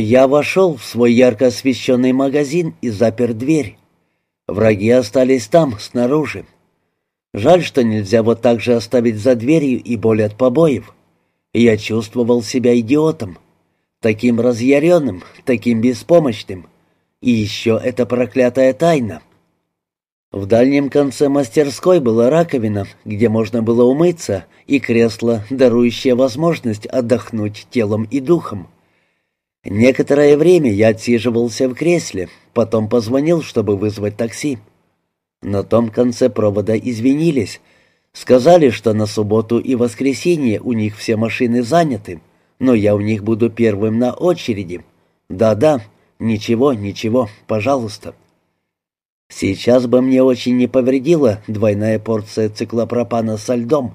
Я вошел в свой ярко освещенный магазин и запер дверь. Враги остались там, снаружи. Жаль, что нельзя вот так же оставить за дверью и боль от побоев. Я чувствовал себя идиотом. Таким разъяренным, таким беспомощным. И еще эта проклятая тайна. В дальнем конце мастерской была раковина, где можно было умыться, и кресло, дарующее возможность отдохнуть телом и духом. Некоторое время я отсиживался в кресле, потом позвонил, чтобы вызвать такси. На том конце провода извинились, сказали, что на субботу и воскресенье у них все машины заняты, но я у них буду первым на очереди. Да-да, ничего, ничего, пожалуйста. Сейчас бы мне очень не повредила двойная порция циклопропана со льдом.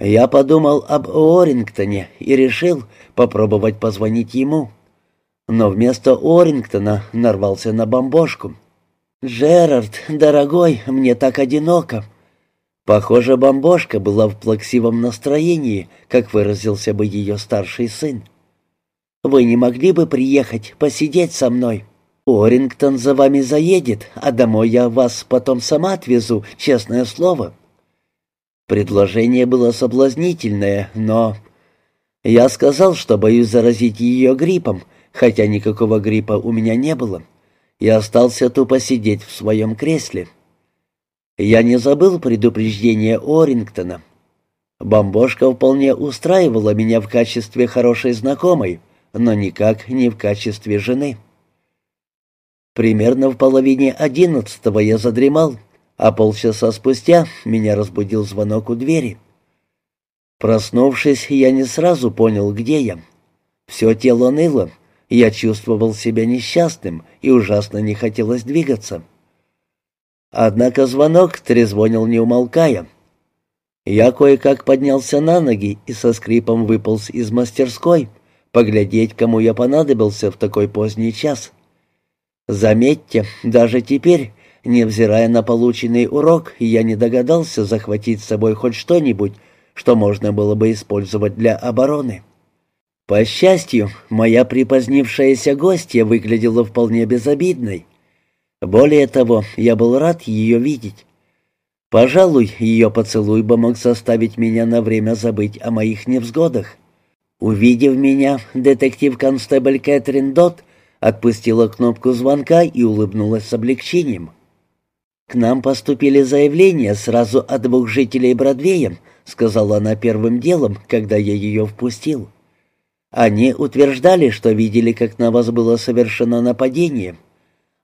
Я подумал об Орингтоне и решил попробовать позвонить ему. Но вместо Орингтона нарвался на бомбошку. «Джерард, дорогой, мне так одиноко», Похоже, бомбошка была в плаксивом настроении, как выразился бы ее старший сын. «Вы не могли бы приехать, посидеть со мной? Орингтон за вами заедет, а домой я вас потом сама отвезу, честное слово». Предложение было соблазнительное, но... Я сказал, что боюсь заразить ее гриппом, хотя никакого гриппа у меня не было, и остался тупо сидеть в своем кресле. Я не забыл предупреждение Орингтона. Бомбошка вполне устраивала меня в качестве хорошей знакомой, но никак не в качестве жены. Примерно в половине одиннадцатого я задремал, а полчаса спустя меня разбудил звонок у двери. Проснувшись, я не сразу понял, где я. Все тело ныло, я чувствовал себя несчастным и ужасно не хотелось двигаться. Однако звонок трезвонил не умолкая. Я кое-как поднялся на ноги и со скрипом выполз из мастерской, поглядеть, кому я понадобился в такой поздний час. Заметьте, даже теперь, невзирая на полученный урок, я не догадался захватить с собой хоть что-нибудь, что можно было бы использовать для обороны. По счастью, моя припозднившаяся гостья выглядела вполне безобидной. Более того, я был рад ее видеть. Пожалуй, ее поцелуй бы мог заставить меня на время забыть о моих невзгодах. Увидев меня, детектив-констебль Кэтрин Дот отпустила кнопку звонка и улыбнулась с облегчением. «К нам поступили заявления сразу от двух жителей Бродвея», — сказала она первым делом, когда я ее впустил. «Они утверждали, что видели, как на вас было совершено нападение»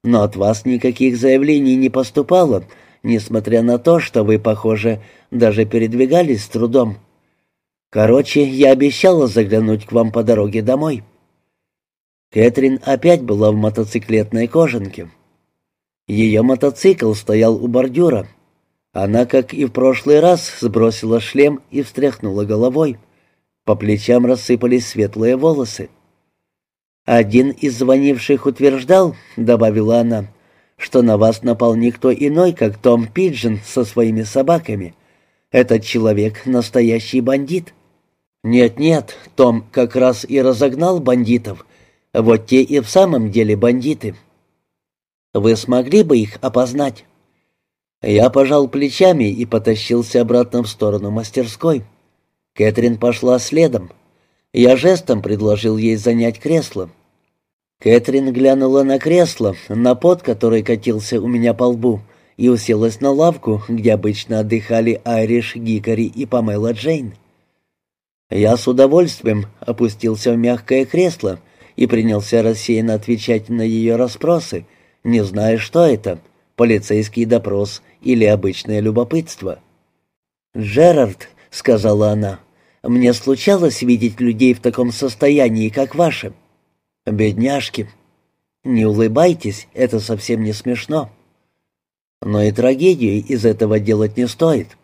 но от вас никаких заявлений не поступало, несмотря на то, что вы, похоже, даже передвигались с трудом. Короче, я обещала заглянуть к вам по дороге домой». Кэтрин опять была в мотоциклетной кожанке. Ее мотоцикл стоял у бордюра. Она, как и в прошлый раз, сбросила шлем и встряхнула головой. По плечам рассыпались светлые волосы. «Один из звонивших утверждал, — добавила она, — что на вас напал никто иной, как Том Пиджин со своими собаками. Этот человек — настоящий бандит». «Нет-нет, Том как раз и разогнал бандитов. Вот те и в самом деле бандиты. Вы смогли бы их опознать?» Я пожал плечами и потащился обратно в сторону мастерской. Кэтрин пошла следом. Я жестом предложил ей занять кресло. Кэтрин глянула на кресло, на пот, который катился у меня по лбу, и уселась на лавку, где обычно отдыхали Айриш, Гикари и Памела Джейн. Я с удовольствием опустился в мягкое кресло и принялся рассеянно отвечать на ее расспросы, не зная, что это — полицейский допрос или обычное любопытство. «Джерард», — сказала она, — «мне случалось видеть людей в таком состоянии, как ваше». «Бедняжки! Не улыбайтесь, это совсем не смешно. Но и трагедию из этого делать не стоит.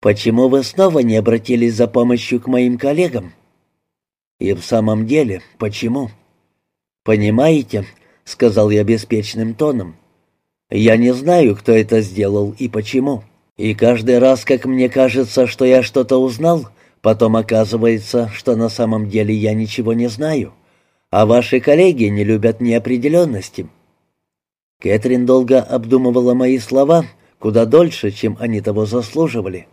Почему вы снова не обратились за помощью к моим коллегам?» «И в самом деле, почему?» «Понимаете», — сказал я беспечным тоном, — «я не знаю, кто это сделал и почему. И каждый раз, как мне кажется, что я что-то узнал, потом оказывается, что на самом деле я ничего не знаю» А ваши коллеги не любят неопределенности». Кэтрин долго обдумывала мои слова, куда дольше, чем они того заслуживали.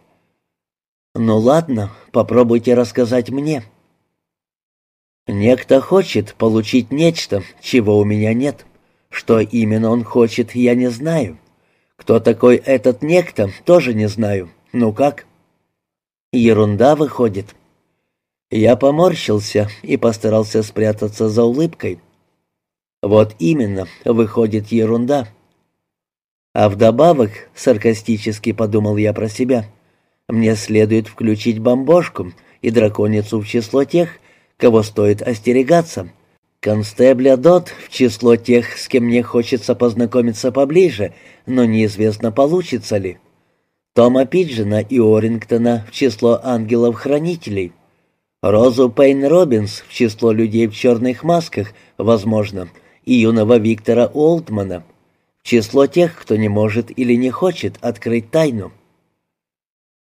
«Ну ладно, попробуйте рассказать мне». «Некто хочет получить нечто, чего у меня нет. Что именно он хочет, я не знаю. Кто такой этот некто, тоже не знаю. Ну как?» «Ерунда выходит». Я поморщился и постарался спрятаться за улыбкой. «Вот именно, выходит ерунда». А вдобавок, саркастически подумал я про себя, мне следует включить бомбошку и драконицу в число тех, кого стоит остерегаться. Констебля Дот в число тех, с кем мне хочется познакомиться поближе, но неизвестно, получится ли. Тома Пиджина и Орингтона в число ангелов-хранителей. Розу Пейн Робинс в число людей в черных масках, возможно, и юного Виктора Уолтмана в число тех, кто не может или не хочет открыть тайну.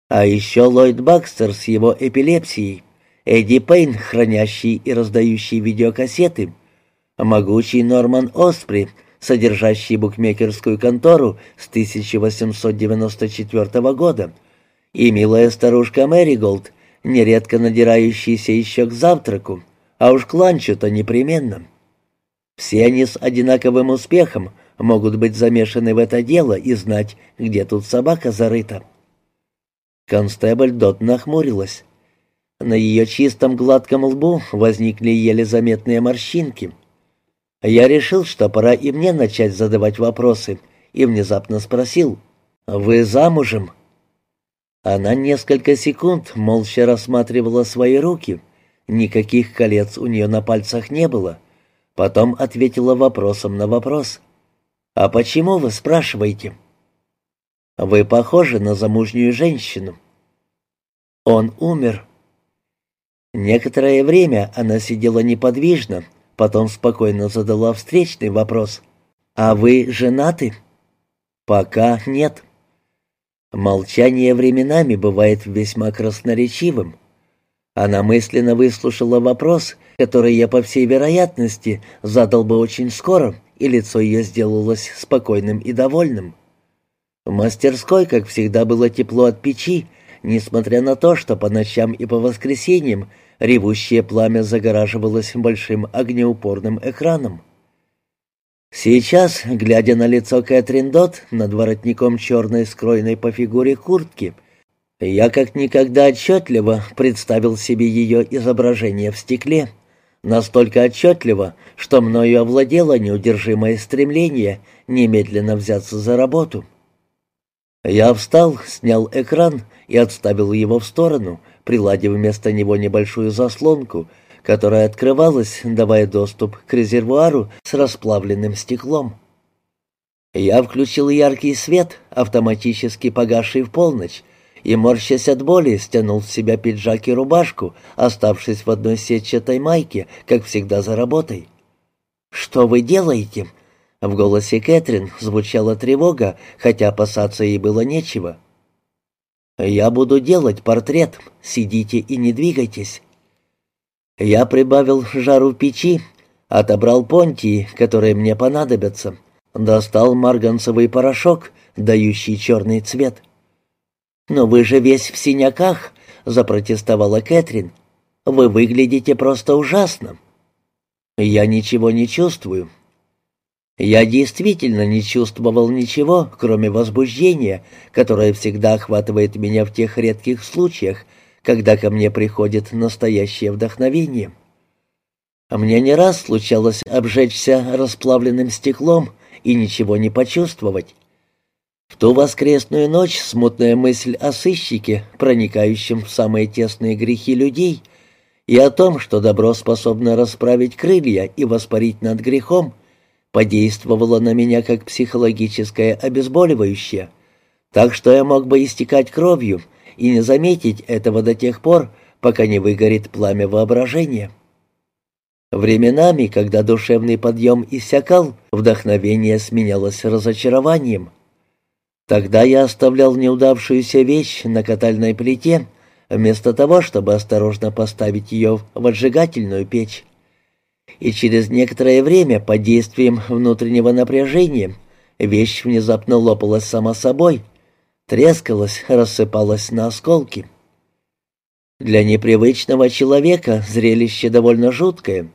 А еще Ллойд Бакстер с его эпилепсией, Эдди Пейн, хранящий и раздающий видеокассеты, могучий Норман Оспри, содержащий букмекерскую контору с 1894 года, и милая старушка Мэри Голд, нередко надирающаяся еще к завтраку, а уж к ланчу-то непременно. Все они с одинаковым успехом могут быть замешаны в это дело и знать, где тут собака зарыта. Констебль Дот нахмурилась. На ее чистом гладком лбу возникли еле заметные морщинки. Я решил, что пора и мне начать задавать вопросы, и внезапно спросил, «Вы замужем?» Она несколько секунд молча рассматривала свои руки. Никаких колец у нее на пальцах не было. Потом ответила вопросом на вопрос. «А почему вы спрашиваете?» «Вы похожи на замужнюю женщину». «Он умер». Некоторое время она сидела неподвижно, потом спокойно задала встречный вопрос. «А вы женаты?» «Пока нет». Молчание временами бывает весьма красноречивым. Она мысленно выслушала вопрос, который я, по всей вероятности, задал бы очень скоро, и лицо ее сделалось спокойным и довольным. В мастерской, как всегда, было тепло от печи, несмотря на то, что по ночам и по воскресеньям ревущее пламя загораживалось большим огнеупорным экраном. Сейчас, глядя на лицо Кэтрин Дот над воротником черной скройной по фигуре куртки, я как никогда отчетливо представил себе ее изображение в стекле, настолько отчетливо, что мною овладело неудержимое стремление немедленно взяться за работу. Я встал, снял экран и отставил его в сторону, приладив вместо него небольшую заслонку, которая открывалась, давая доступ к резервуару с расплавленным стеклом. Я включил яркий свет, автоматически погасший в полночь, и, морщась от боли, стянул с себя пиджак и рубашку, оставшись в одной сетчатой майке, как всегда за работой. «Что вы делаете?» В голосе Кэтрин звучала тревога, хотя опасаться ей было нечего. «Я буду делать портрет. Сидите и не двигайтесь». Я прибавил жару печи, отобрал понтии, которые мне понадобятся, достал марганцевый порошок, дающий черный цвет. «Но вы же весь в синяках», — запротестовала Кэтрин. «Вы выглядите просто ужасно». «Я ничего не чувствую». Я действительно не чувствовал ничего, кроме возбуждения, которое всегда охватывает меня в тех редких случаях, когда ко мне приходит настоящее вдохновение. Мне не раз случалось обжечься расплавленным стеклом и ничего не почувствовать. В ту воскресную ночь смутная мысль о сыщике, проникающем в самые тесные грехи людей, и о том, что добро способно расправить крылья и воспарить над грехом, подействовала на меня как психологическое обезболивающее, так что я мог бы истекать кровью и не заметить этого до тех пор, пока не выгорит пламя воображения. Временами, когда душевный подъем иссякал, вдохновение сменялось разочарованием — Тогда я оставлял неудавшуюся вещь на катальной плите, вместо того, чтобы осторожно поставить ее в отжигательную печь. И через некоторое время, под действием внутреннего напряжения, вещь внезапно лопалась сама собой, трескалась, рассыпалась на осколки. Для непривычного человека зрелище довольно жуткое.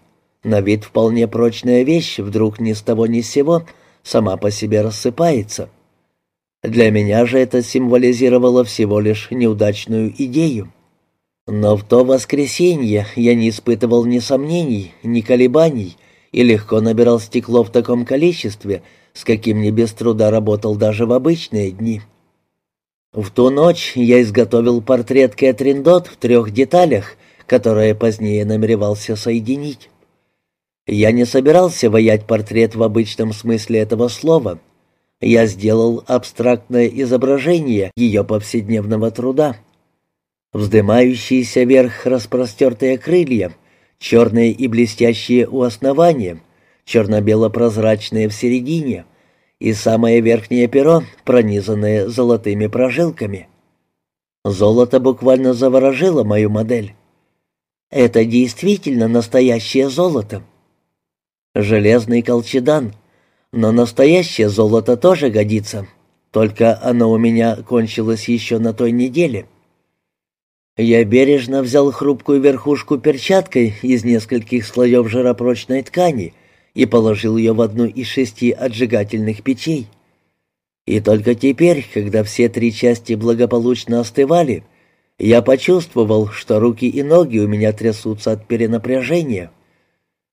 На вид вполне прочная вещь вдруг ни с того ни с сего сама по себе рассыпается. Для меня же это символизировало всего лишь неудачную идею. Но в то воскресенье я не испытывал ни сомнений, ни колебаний и легко набирал стекло в таком количестве, с каким не без труда работал даже в обычные дни. В ту ночь я изготовил портрет Кэтрин Дот в трех деталях, которые позднее намеревался соединить. Я не собирался воять портрет в обычном смысле этого слова. Я сделал абстрактное изображение ее повседневного труда. Вздымающиеся вверх распростертые крылья, черные и блестящие у основания, черно-бело-прозрачные в середине — и самое верхнее перо, пронизанное золотыми прожилками. Золото буквально заворожило мою модель. Это действительно настоящее золото. Железный колчедан, но настоящее золото тоже годится, только оно у меня кончилось еще на той неделе. Я бережно взял хрупкую верхушку перчаткой из нескольких слоев жиропрочной ткани — и положил ее в одну из шести отжигательных печей. И только теперь, когда все три части благополучно остывали, я почувствовал, что руки и ноги у меня трясутся от перенапряжения.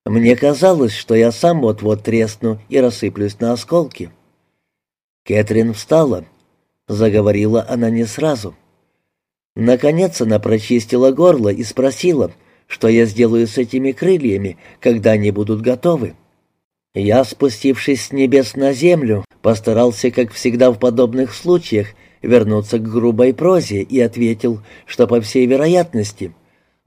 Мне казалось, что я сам вот-вот тресну и рассыплюсь на осколки. Кэтрин встала. Заговорила она не сразу. Наконец она прочистила горло и спросила, что я сделаю с этими крыльями, когда они будут готовы. Я, спустившись с небес на землю, постарался, как всегда в подобных случаях, вернуться к грубой прозе и ответил, что, по всей вероятности,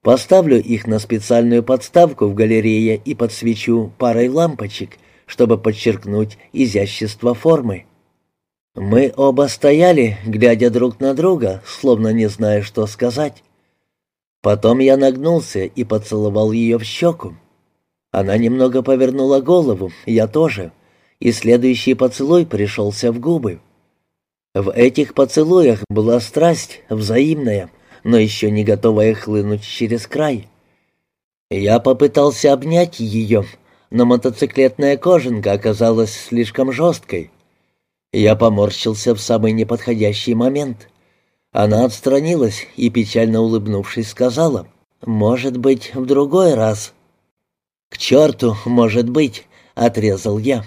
поставлю их на специальную подставку в галерее и подсвечу парой лампочек, чтобы подчеркнуть изящество формы. Мы оба стояли, глядя друг на друга, словно не зная, что сказать. Потом я нагнулся и поцеловал ее в щеку. Она немного повернула голову, я тоже, и следующий поцелуй пришелся в губы. В этих поцелуях была страсть, взаимная, но еще не готовая хлынуть через край. Я попытался обнять ее, но мотоциклетная кожанка оказалась слишком жесткой. Я поморщился в самый неподходящий момент. Она отстранилась и, печально улыбнувшись, сказала, «Может быть, в другой раз». «К черту, может быть», — отрезал я.